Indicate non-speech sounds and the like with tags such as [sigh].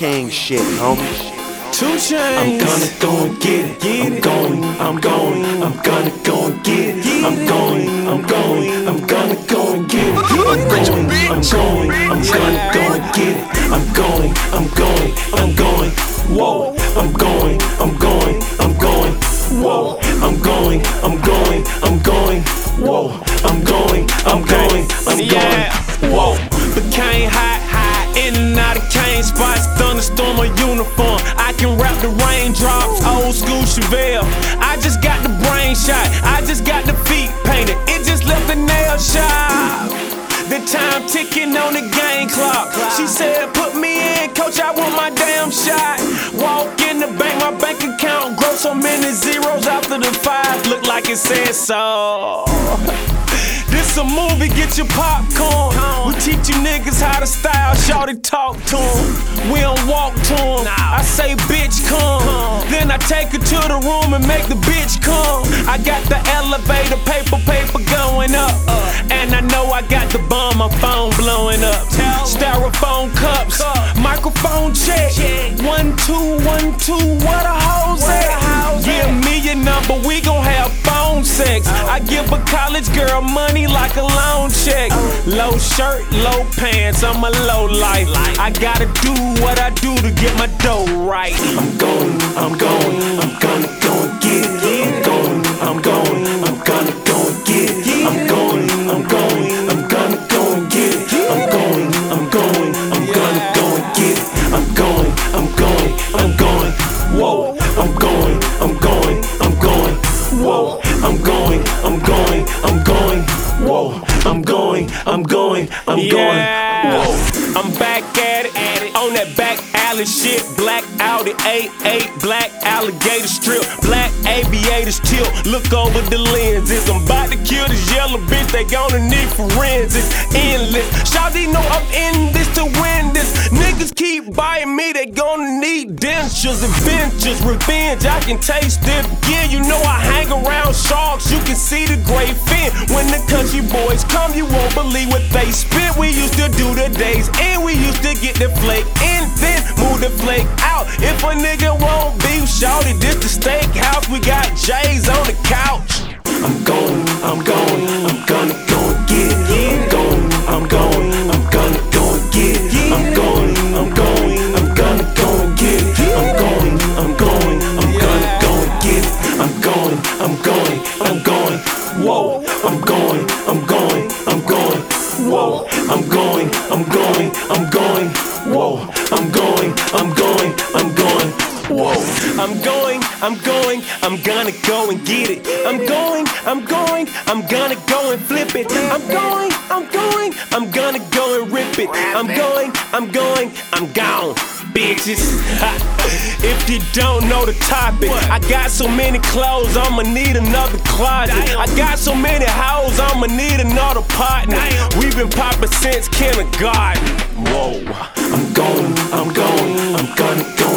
King shit, homie. 2 Chainz. I'm gonna go and get it. Get I'm going, I'm going, I'm gonna go and get it. Get I'm going, I'm going, I'm gonna go and get it. I'm going, I'm going, I'm gonna go and get it. I'm going, I'm going, I'm going. Whoa, I'm going, I'm going, I'm going. Whoa, I'm going, I'm going, I'm going. Whoa, I'm going, I'm going, uniform. I can rap the raindrops, old school Chevelle. I just got the brain shot, I just got the feet painted. It just left the nail shop. The time ticking on the game clock. She said, Put me in, coach, I want my damn shot. Walk in the bank, my bank account grow so many zeros after the five. Look like it said so. [laughs] This a movie, get your popcorn. We teach you niggas how to style, shorty talk to 'em. Take her to the room and make the bitch come. I got the elevator, paper, paper going up. And I know I got the bomb, my phone blowing up. Styrofoam cups, microphone check. One, two, one, two, what a hoes at? Yeah, me your number, we gon' have phone sex. I give a college girl money like a loan check. Low shirt, low pants, I'm a low life. I gotta do what I do to get my dough right. I'm going, I'm going, I'm gonna go and get it. I'm going, I'm going, I'm gonna go and get it. I'm going, I'm going, I'm gonna go and get it. I'm going, I'm going, I'm gonna go and get it. I'm going, I'm going, I'm going. Whoa, I'm going, I'm going, I'm going. Whoa, I'm going, I'm going, I'm going. Whoa, I'm going, I'm going, I'm going. Yeah. Whoa. I'm back at it, on that back alley shit. Black Audi 88, black alligator strip, black aviators tilt. Look over the lenses. I'm about to kill this yellow bitch. They gonna need forensics. Endless. Shawty know I'm in this to win this. Niggas keep buying me. They gonna need dentures, adventures, revenge. I can taste it Yeah, You know I hang around sharks. See the great fin. When the country boys come, you won't believe what they spit. We used to do the days and we used to get the flake in, then move the flake out. If a nigga won't beef, shouty, this the steakhouse. We got J's I'm going, I'm going. Whoa, I'm going, I'm going, I'm going. Whoa, I'm going, I'm going, I'm going. Whoa, I'm going, I'm going. Whoa. I'm going, I'm going, I'm gonna go and get it. I'm going, I'm going, I'm gonna go and flip it. I'm going, I'm going, I'm gonna go and rip it. I'm going, I'm going, I'm gone. Bitches, if you don't know the topic, I got so many clothes, I'ma need another closet. I got so many hoes, I'ma need another partner. We've been popping since kindergarten. Whoa. I'm going, I'm going, I'm gonna go